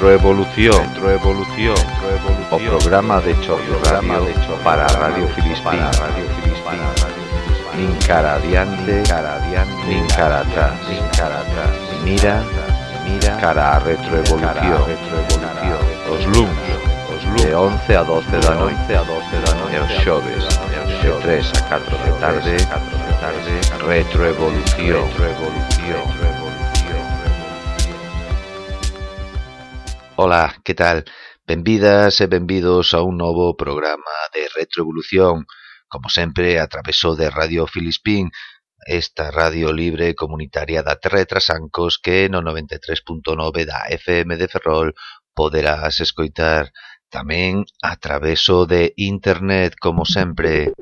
Retroevolución. O programa de Chorro Radio de para Radio Filispín, Radio. Nin cara adiante, cara adiante, nin cara atrás, nin cara atrás. Mira, mira, cara a retroevolución, retroevolución. Os luns, os luns de 11 a 12 da noite, a 12 da noite, os xoves, de 3 a 4 de tarde, 4 de tarde, retroevolución, retroevolución, retroevolución. Ola, que tal? Benvidas e benvidos a un novo programa de Retroevolución, como sempre a travesó de Radio Filispín, esta radio libre comunitaria da Terra de Trasancos que no 93.9 da FM de Ferrol poderás escoitar tamén a traveso de internet, como sempre.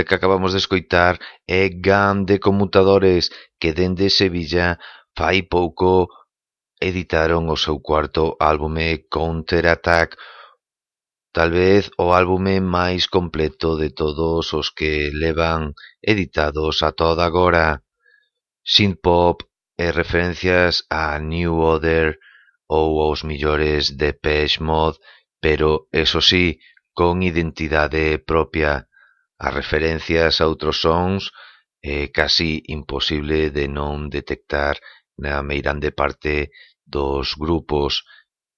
Este que acabamos de escoitar é Gan de Conmutadores, que dende Sevilla fai pouco editaron o seu cuarto álbume Counterattack, tal vez o álbume máis completo de todos os que levan editados a toda agora. Synthpop e referencias a New Order ou aos millores de Peshmod, pero, eso sí, con identidade propia. As referencias a outros sons é casi imposible de non detectar na meirande parte dos grupos,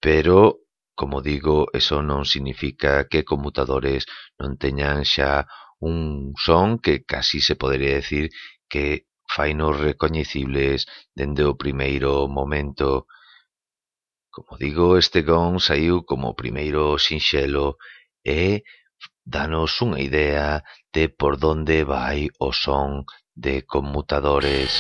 pero, como digo, eso non significa que conmutadores non teñan xa un son que casi se podería decir que fainos recoñecibles dende o primeiro momento. Como digo, este gong saiu como o primeiro sinxelo e Danos unha idea de por onde vai o son de conmutadores.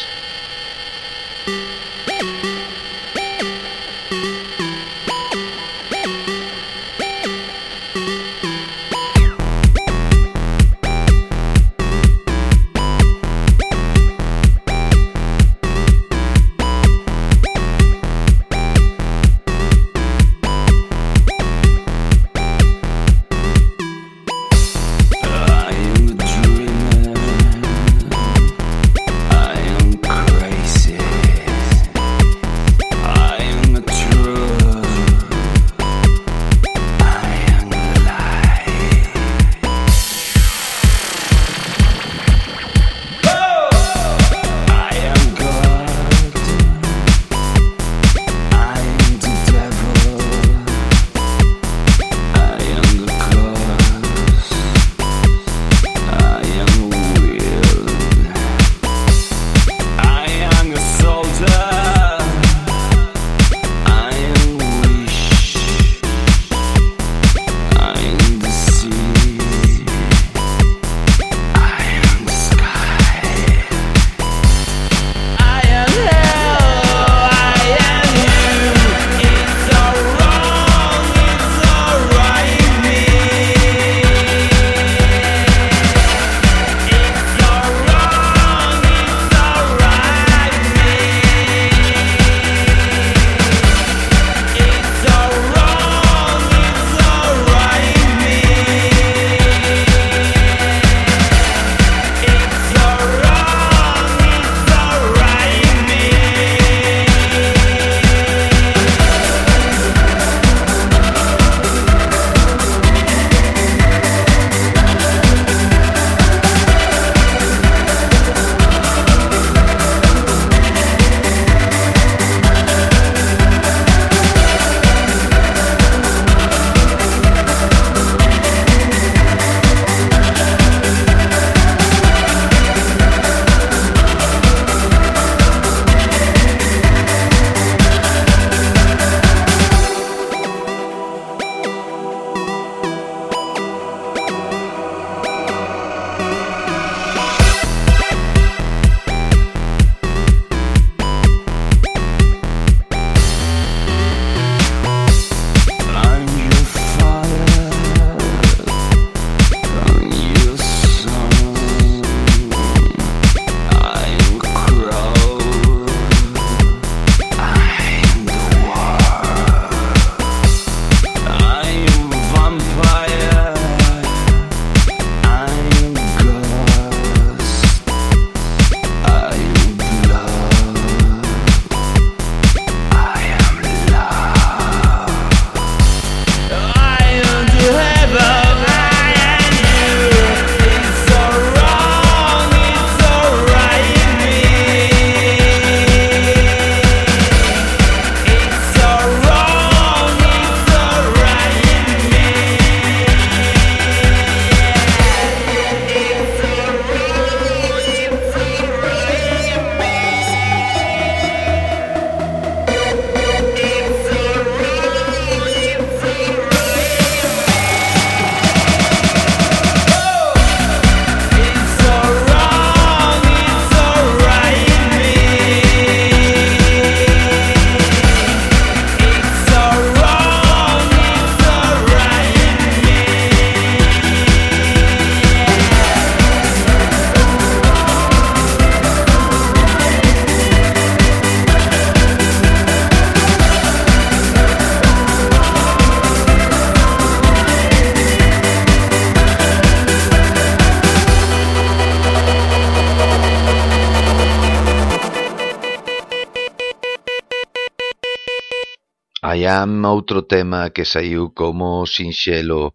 Jam, outro tema que saíu como sinxelo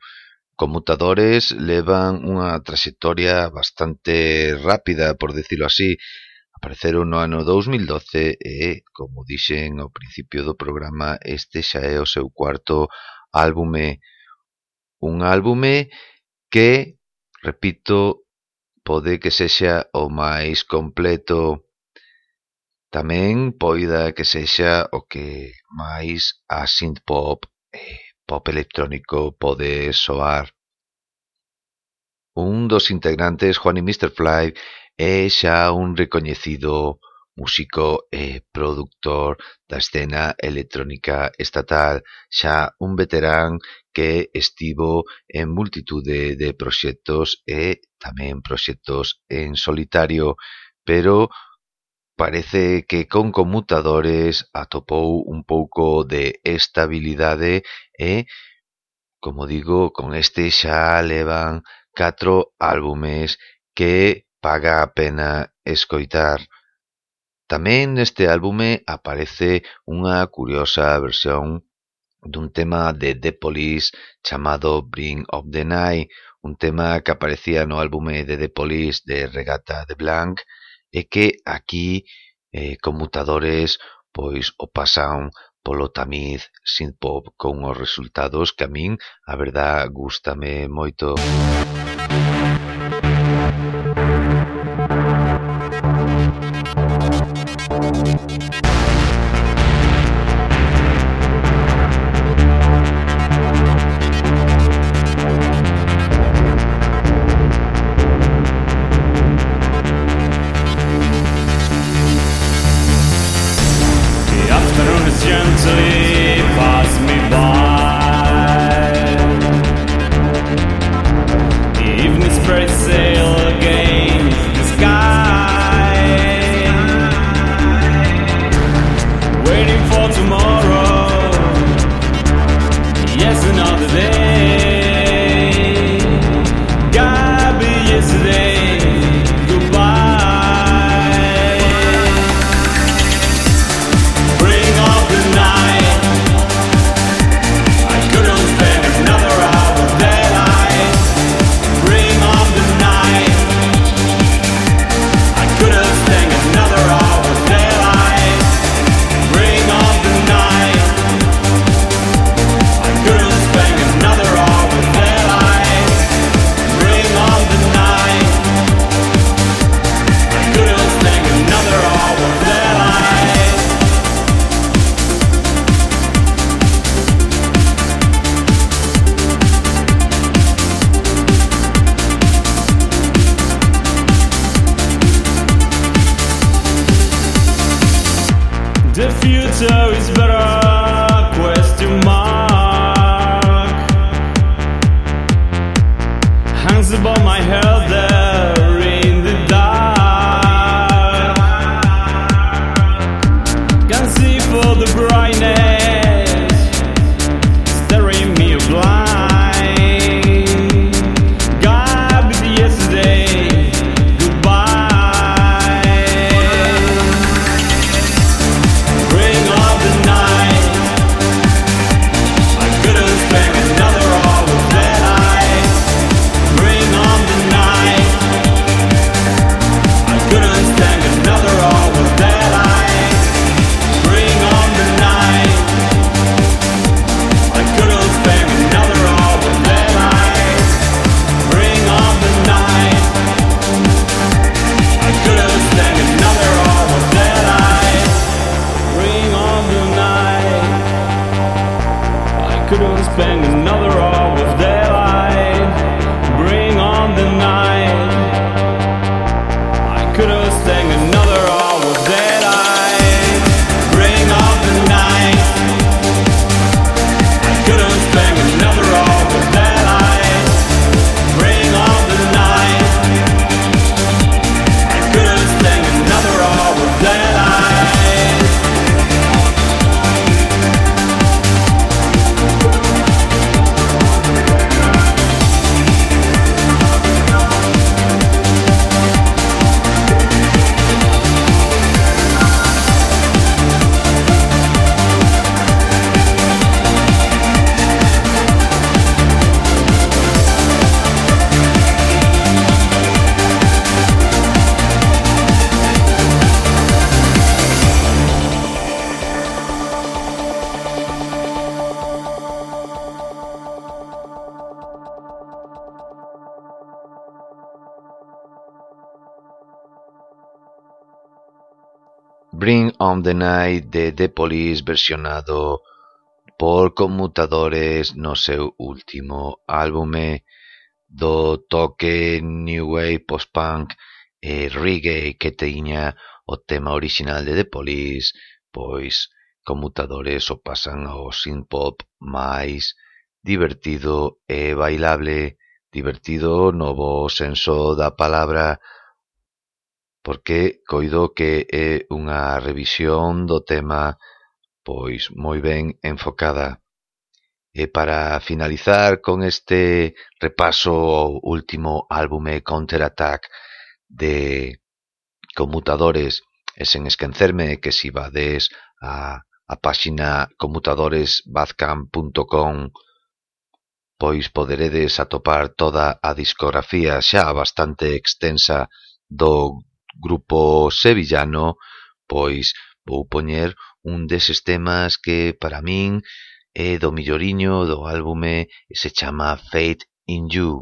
Conmutadores levan unha traxectoria bastante rápida, por decirlo así. Apareceron no ano 2012 e, como dixen ao principio do programa, este xa é o seu cuarto álbume. Un álbume que, repito, pode que sexa o máis completo Tamén poida que sexa o que máis a synthpop e eh, pop electrónico pode soar. Un dos integrantes, Juan y Mr. Fly, é xa un recoñecido músico eh, e produtor da escena electrónica estatal, xa un veterán que estivo en multitude de proxectos e tamén proxectos en solitario, pero Parece que con conmutadores atopou un pouco de estabilidade e, como digo, con este xa levan catro álbumes que paga a pena escoitar. Tamén neste álbume aparece unha curiosa versión dun tema de The Police chamado Bring of the Night, un tema que aparecía no álbume de The Police de Regata de Blanc e que aquí eh, conmutadores pois o pasan polo tamiz synthpop con os resultados que a min a verdad gústame moito. Bring on the Night de The Police versionado por conmutadores no seu último álbume do toque New Wave Post-Punk e Reggae que teña o tema original de The Police, pois conmutadores o pasan ao synth-pop máis divertido e bailable, divertido no bo senso da palabra, porque coido que é unha revisión do tema pois moi ben enfocada. E para finalizar con este repaso ao último álbume Counterattack de Conmutadores, e sen esquecerme que si vades a, a páxina conmutadoresbazcam.com pois poderedes atopar toda a discografía xa bastante extensa do grupo sevillano, pois vou poñer un deses temas que para min é do milloriño do álbume e se chama Fate in You.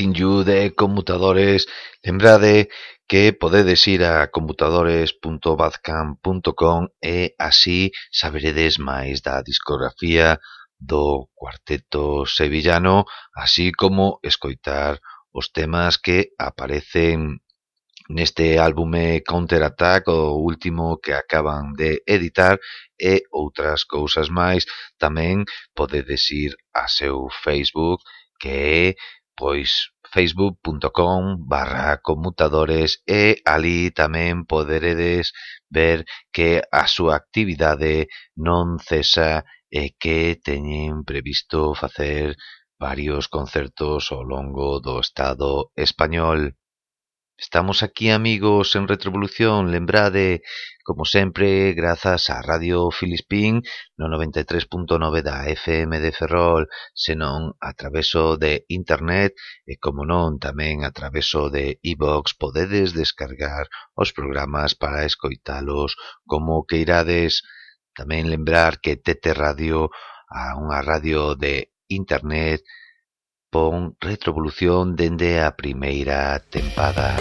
Tinyu de Conmutadores. Lembrade que podedes ir a conmutadores.badcamp.com e así saberedes máis da discografía do cuarteto sevillano, así como escoitar os temas que aparecen neste álbume Counterattack, o último que acaban de editar, e outras cousas máis. Tamén podedes ir a seu Facebook, que é pois facebook.com barra conmutadores e ali tamén poderedes ver que a súa actividade non cesa e que teñen previsto facer varios concertos ao longo do Estado español. Estamos aquí, amigos, en Retrovolución. Lembrade, como sempre, grazas á Radio Filispín no 93.9 da FM de Ferrol, senón a traveso de Internet e, como non, tamén a traveso de iVox e podedes descargar os programas para escoitalos como queirades. Tamén lembrar que Tete Radio, a unha radio de Internet, Pon Retrovolución dende a primeira tempada.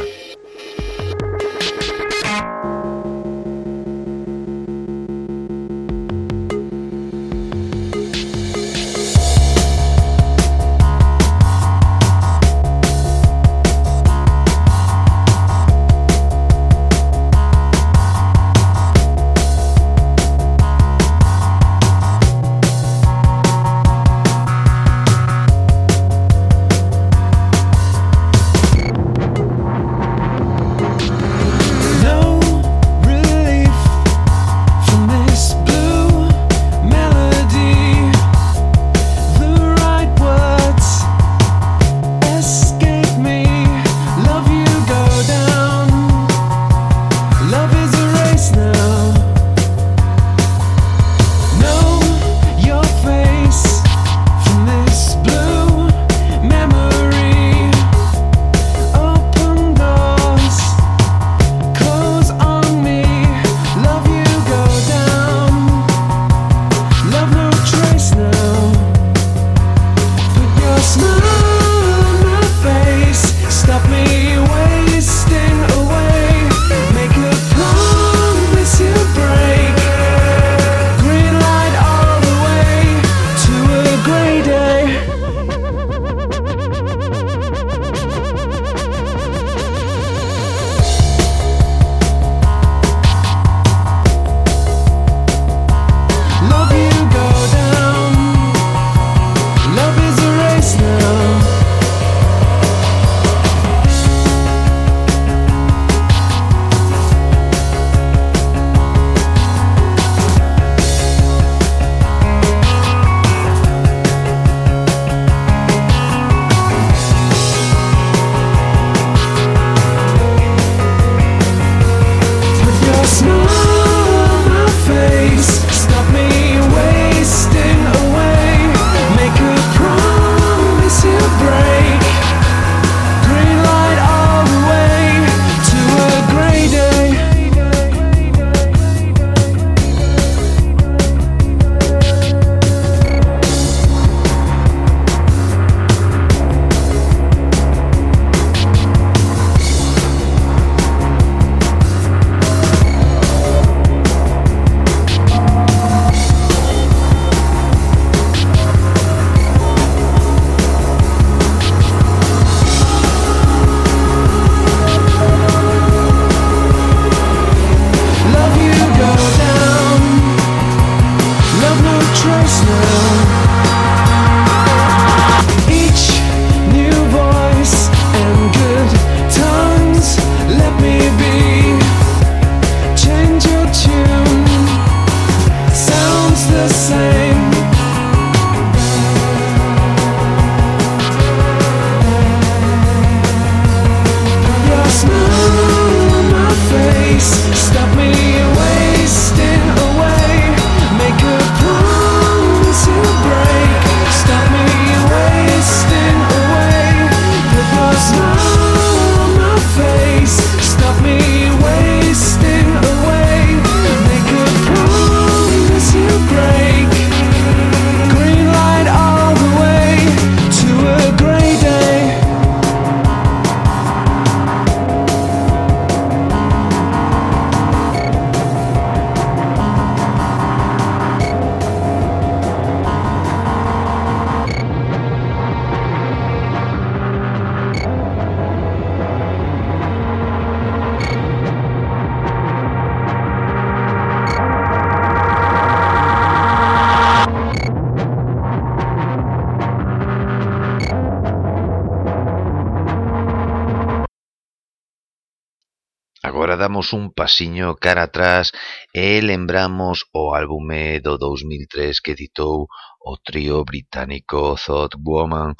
pasiño cara atrás e lembramos o álbume do 2003 que editou o trío británico Thought Woman,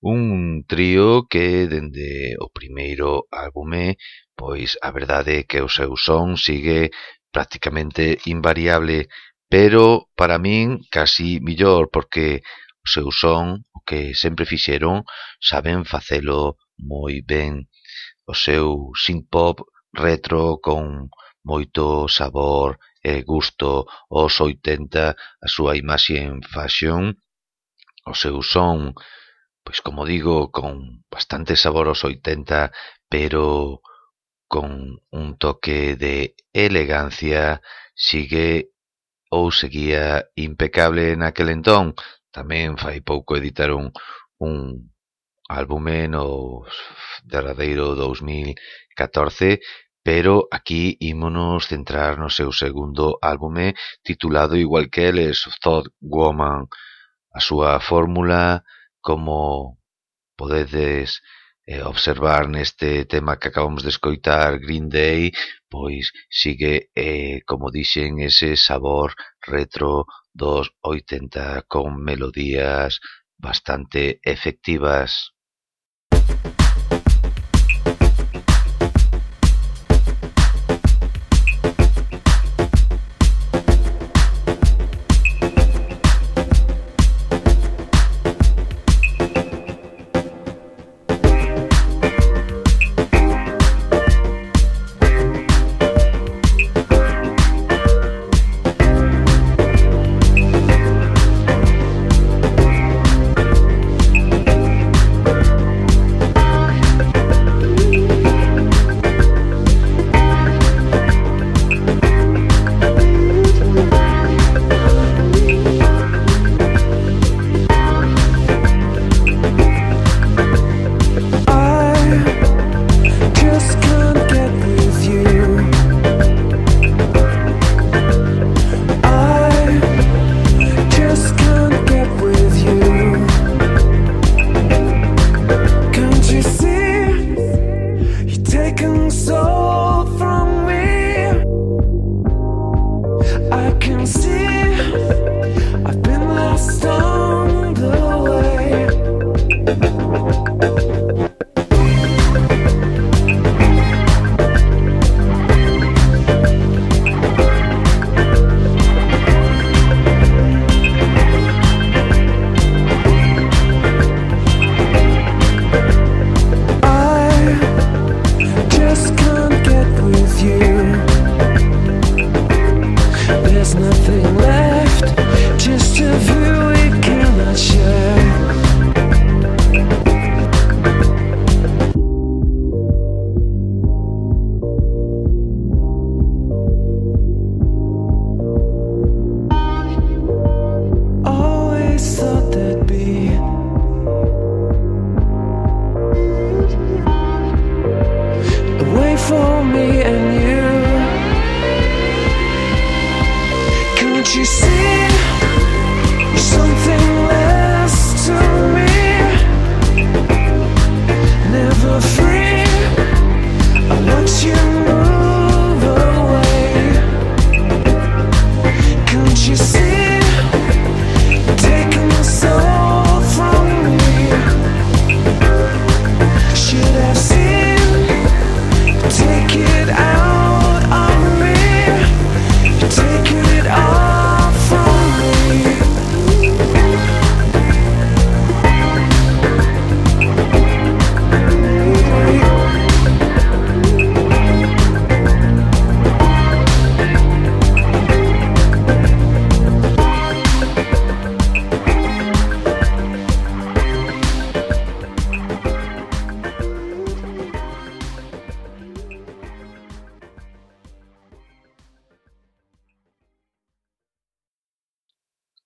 un trío que dende o primeiro álbume, pois a verdade é que o seu son sigue prácticamente invariable, pero para min casi millor porque o seu son, o que sempre fixeron, saben facelo moi ben. O seu synth pop retro con moito sabor e gusto aos oitenta, a súa imaxe en fashion, o seu son, pois como digo, con bastante sabor aos oitenta, pero con un toque de elegancia, sigue ou seguía impecable naquel entón. Tamén fai pouco editaron un álbume no derradeiro 2014, pero aquí ímonos centrar no seu segundo álbume titulado igual que eles, Thought Woman, a súa fórmula, como podedes eh, observar neste tema que acabamos de escoitar Green Day, pois sigue, eh, como dixen, ese sabor retro dos 80 con melodías bastante efectivas.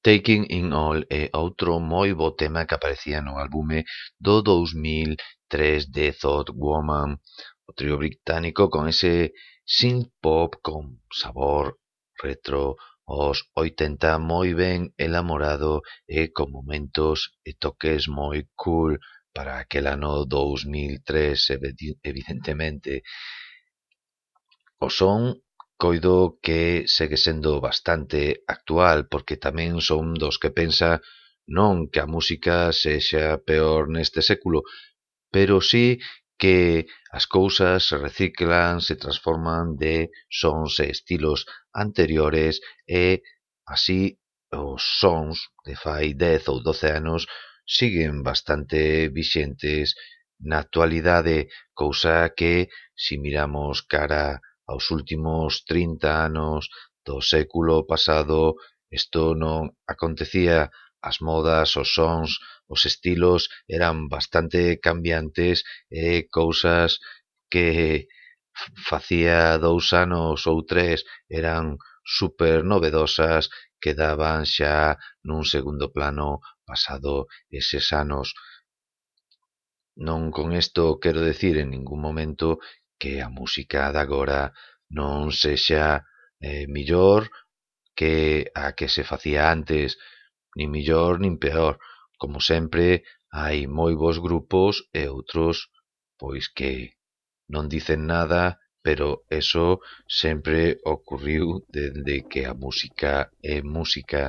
Taking in All é outro moi bo tema que aparecía no álbume do dous mil tres de Thought Woman, o trío británico con ese synth pop con sabor retro os 80 moi ben elaborado e con momentos e toques moi cool para aquel ano 2003, evidentemente. O son coido que segue sendo bastante actual porque tamén son dos que pensa non que a música sexa peor neste século, pero sí que as cousas se reciclan, se transforman de sons e estilos anteriores e así os sons de fai 10 ou 12 anos siguen bastante vixentes na actualidade, cousa que, si miramos cara aos últimos 30 anos do século pasado isto non acontecía as modas, os sons, os estilos eran bastante cambiantes e cousas que facía dous anos ou tres eran super novedosas quedaban xa nun segundo plano pasado eses anos. Non con isto quero decir en ningún momento que a música de agora non sexa eh, millor que a que se facía antes, nin millor nin peor. Como sempre, hai moi bons grupos e outros pois que non dicen nada, pero eso sempre ocurriu dende que a música é música.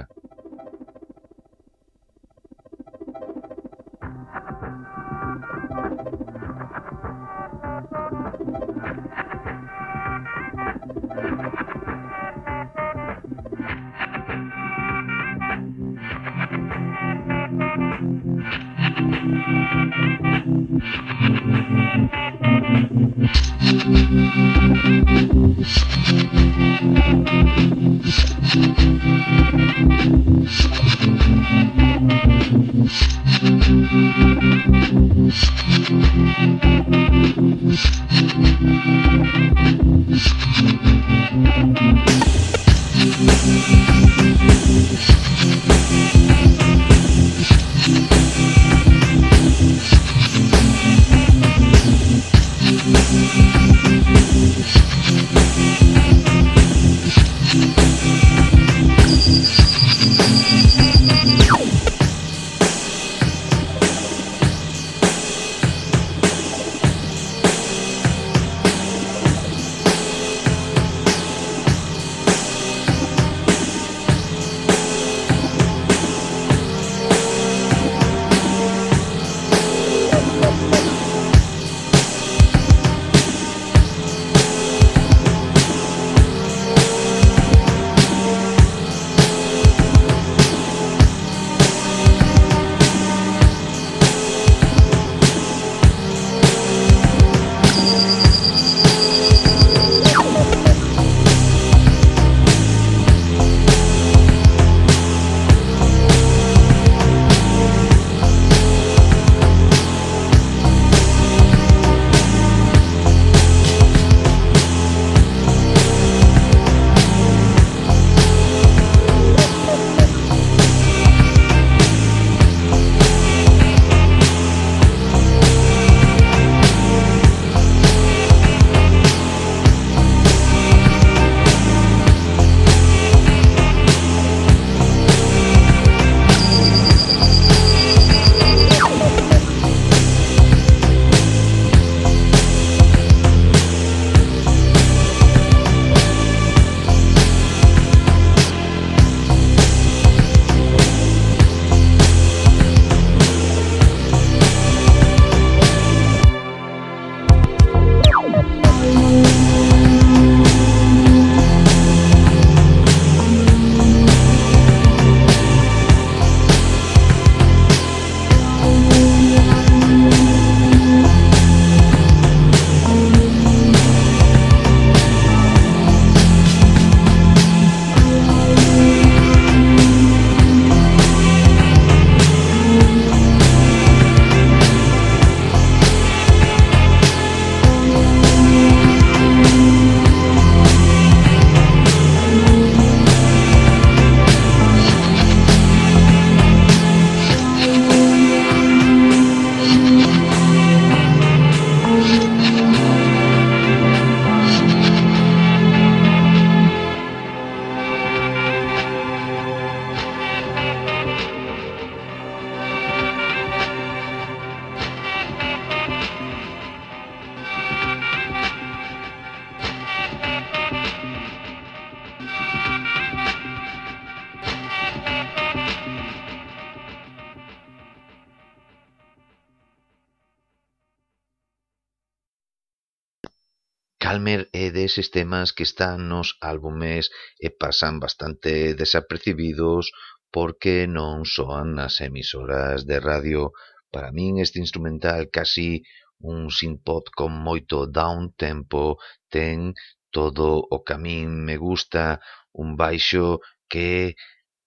Calmer eh, é deses temas que están nos álbumes e pasan bastante desapercibidos porque non soan nas emisoras de radio. Para min este instrumental casi un synth-pop con moito down tempo ten todo o que a min me gusta, un baixo que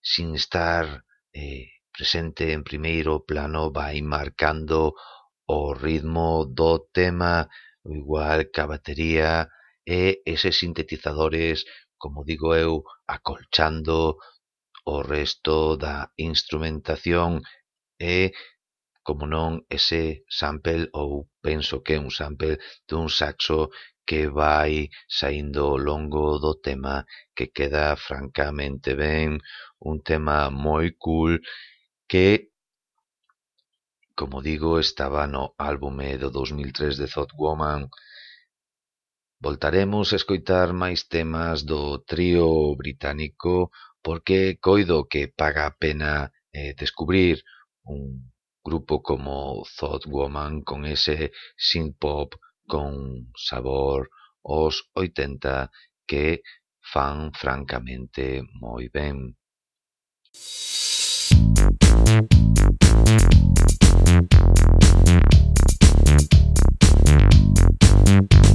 sin estar eh, presente en primeiro plano vai marcando o ritmo do tema igual que a batería e eses sintetizadores, como digo eu, acolchando o resto da instrumentación e, como non, ese sample, ou penso que é un sample dun saxo que vai saindo ao longo do tema que queda francamente ben, un tema moi cool que como digo, estaba no álbume do 2003 de Thought Woman. Voltaremos a escoitar máis temas do trío británico porque coido que paga a pena eh, descubrir un grupo como Thought Woman con ese synth-pop con sabor os 80 que fan francamente moi ben. Thank you. Thank you.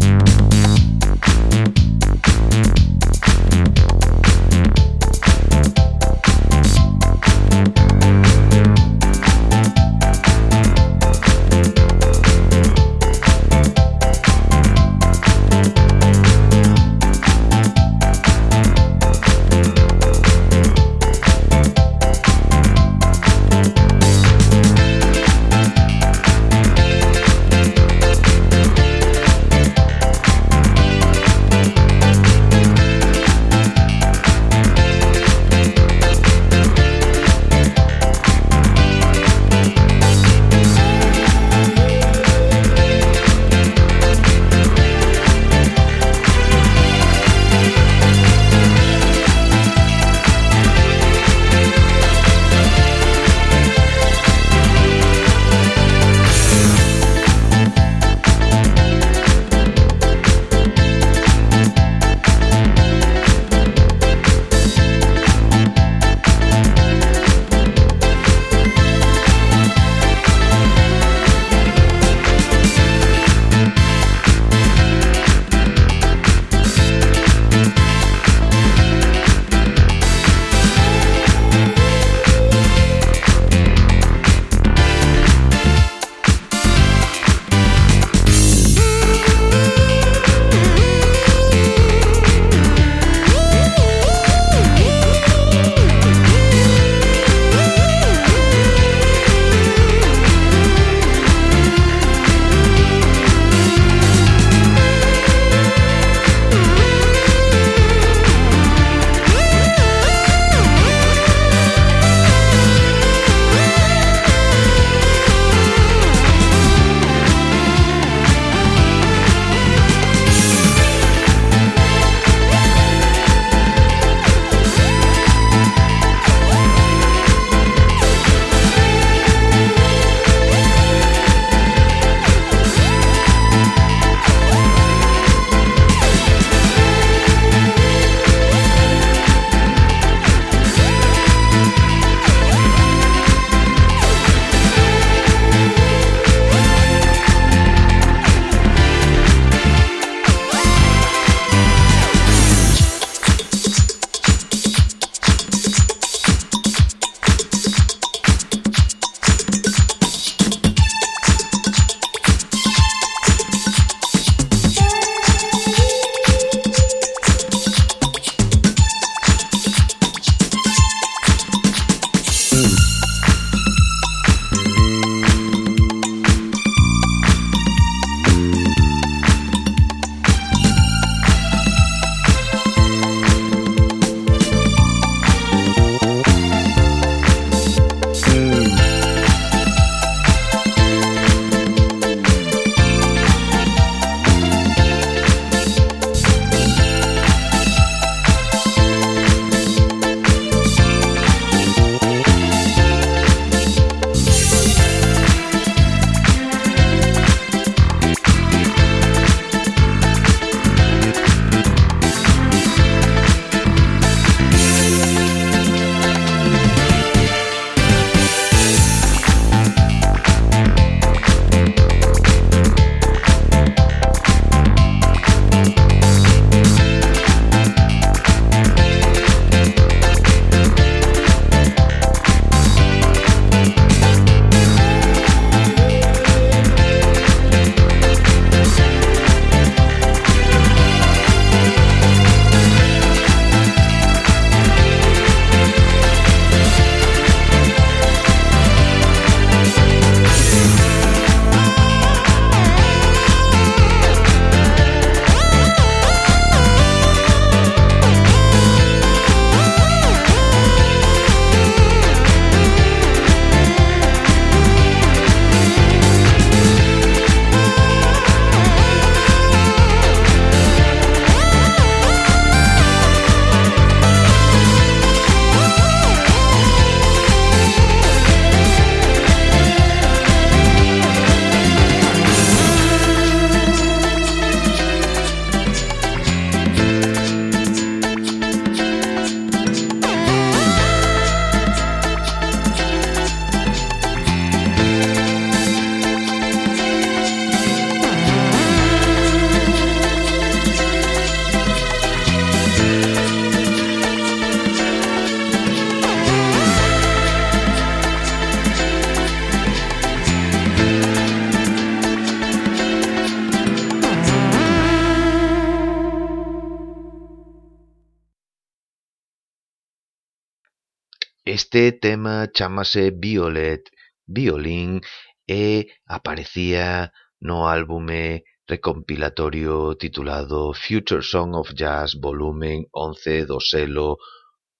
tema chámase "Violet Violin" e aparecía no álbume recompilatorio titulado "Future Song of Jazz volumen once" do selo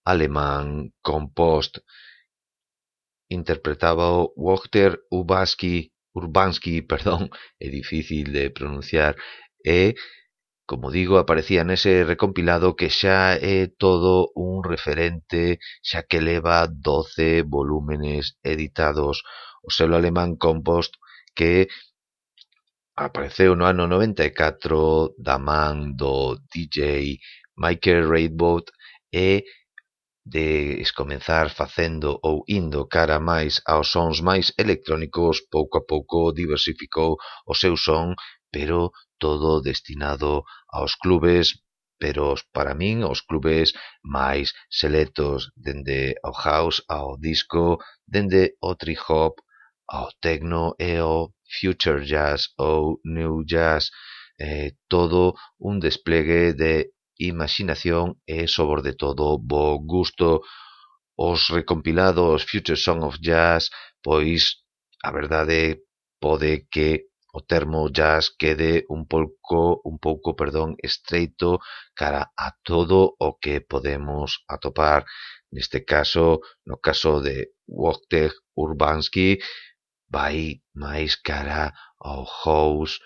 alemán Compost, interpretábao Wojtek Urbanski, perdón, é difícil de pronunciar, e Como digo, aparecía nese recompilado que xa é todo un referente, xa que leva 12 volúmenes editados. O selo alemán Compost que apareceu no ano 94 da man do DJ Michael Raidboat e de escomenzar facendo ou indo cara máis aos sons máis electrónicos, pouco a pouco diversificou o seu son pero todo destinado aos clubes pero para min os clubes máis selectos dende o house ao disco, dende o trip hop ao techno e ao future jazz ou new jazz, eh, todo un despliegue de imaginación e sobre todo bo gusto. Os recompilados Future Song of Jazz, pois a verdade pode que o termo jazz quede un pouco un pouco, perdón, estreito cara a todo o que podemos atopar. Neste caso, no caso de Wojtek Urbanski, vai máis cara ao house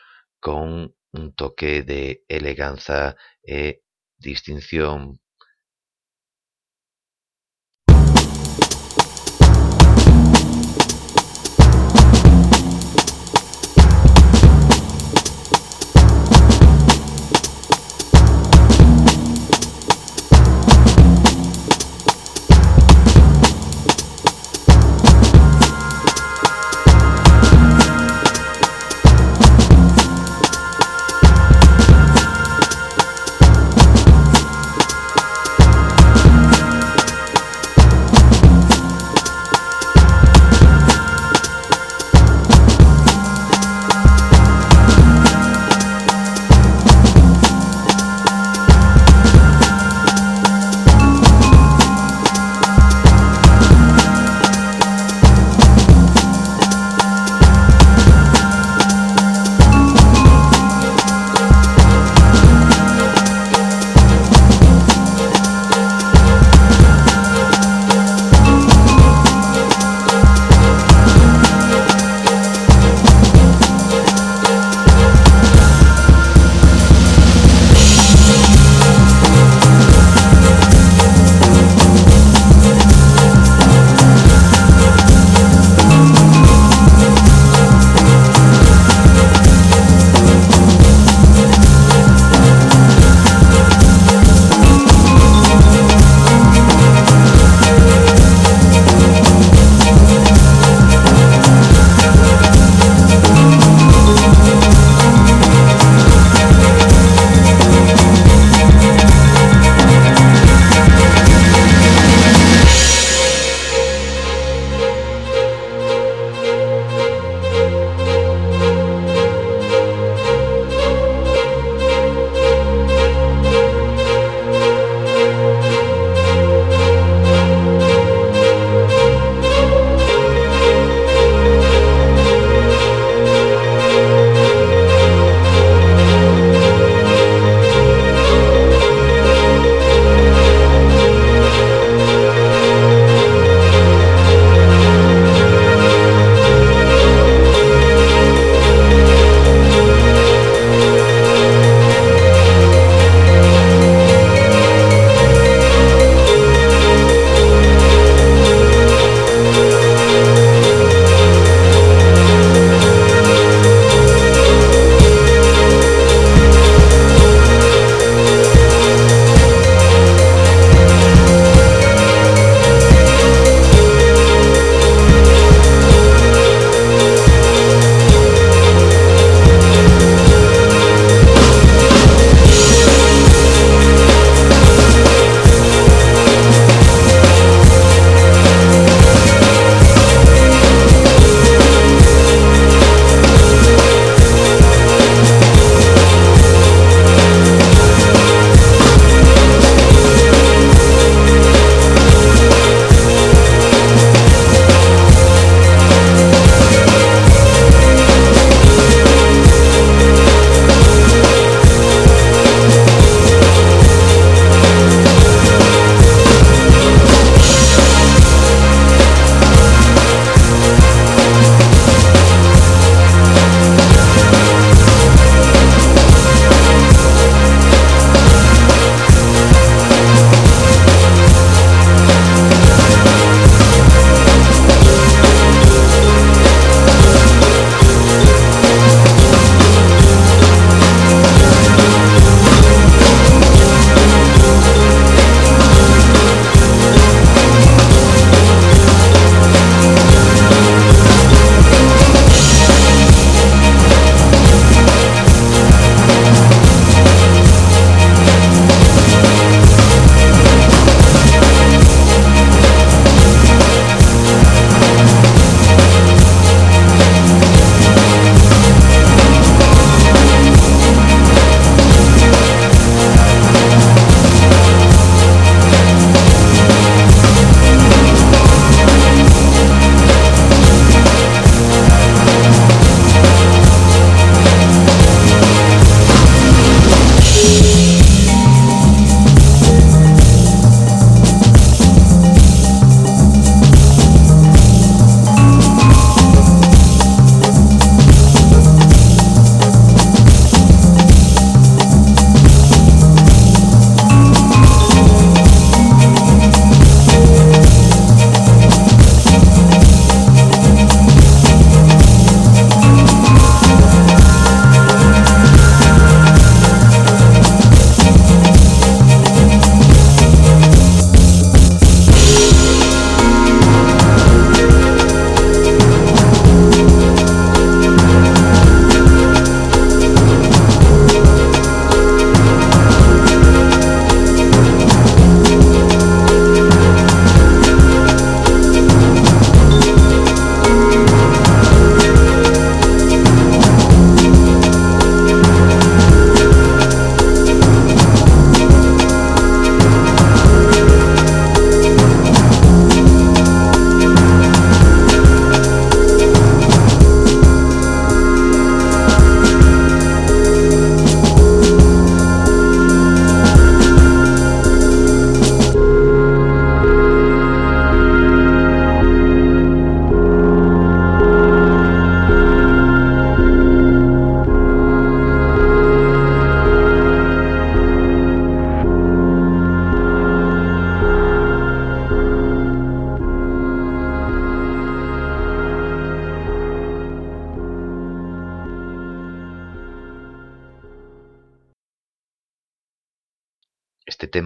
con un toque de eleganza e distinción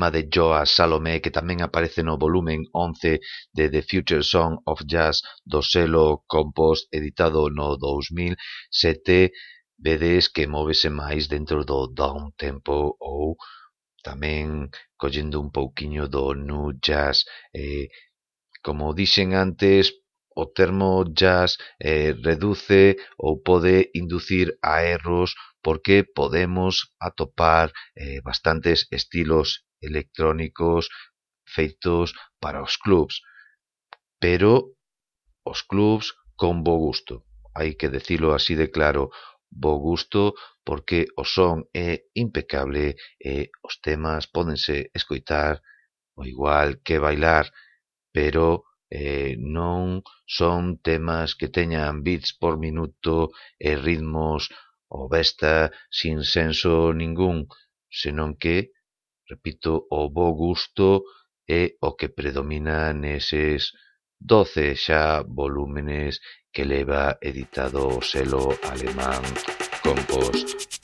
tema de Joa Salomé que tamén aparece no volumen 11 de The Future Song of Jazz do selo Compost editado no 2007 vedes que móvese máis dentro do down tempo ou tamén collendo un pouquiño do nu jazz. Eh, como dixen antes o termo jazz eh, reduce ou pode inducir a erros porque podemos atopar eh, bastantes estilos electrónicos feitos para os clubs, pero os clubs con bo gusto. Hai que decilo así de claro, bo gusto porque o son é impecable e os temas pódense escoitar o igual que bailar, pero eh, non son temas que teñan bits por minuto e ritmos o besta sin senso ningún, senón que repito, o bo gusto é o que predomina neses doce xa volúmenes que leva editado o selo alemán Compost.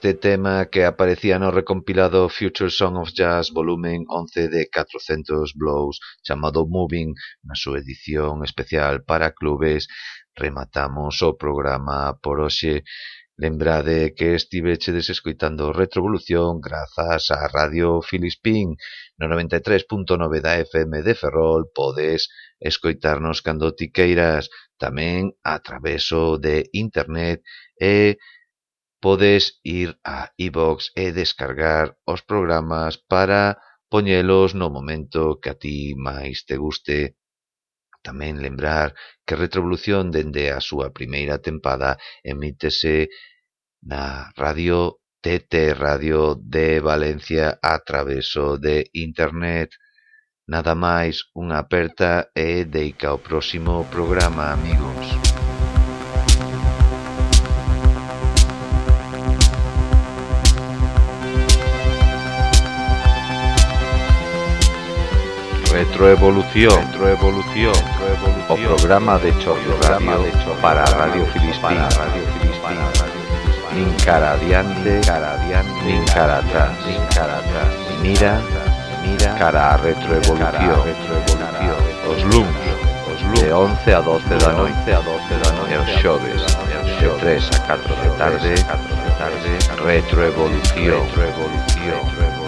este tema que aparecía no recompilado Future Song of Jazz volumen 11 de 400 Blows chamado Moving na súa edición especial para clubes. Rematamos o programa por hoxe Lembrade que estivechedes escoitando Retrovolución grazas a Radio Filispín. No 93.9 da FM de Ferrol podes escoitarnos cando ti queiras tamén a traveso de internet e podes ir a iVox e descargar os programas para poñelos no momento que a ti máis te guste. Tamén lembrar que Retrovolución dende a súa primeira tempada emítese na radio TT Radio de Valencia a traveso de Internet. Nada máis, unha aperta e deica ao próximo programa, amigos. Retroevolución, retroevolución, o programa de Chorro Radio para Radio Filispín, Radio nin cara adiante, cara adiante, nin cara atrás, nin cara atrás. Mira, mira, cara a retroevolución, retroevolución. Os luns, os luns, de 11 a 12 da noite, a 12 da noite, os xoves, de 3 a 4 de tarde, 4 de tarde, retroevolución, retroevolución.